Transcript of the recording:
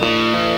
Bye.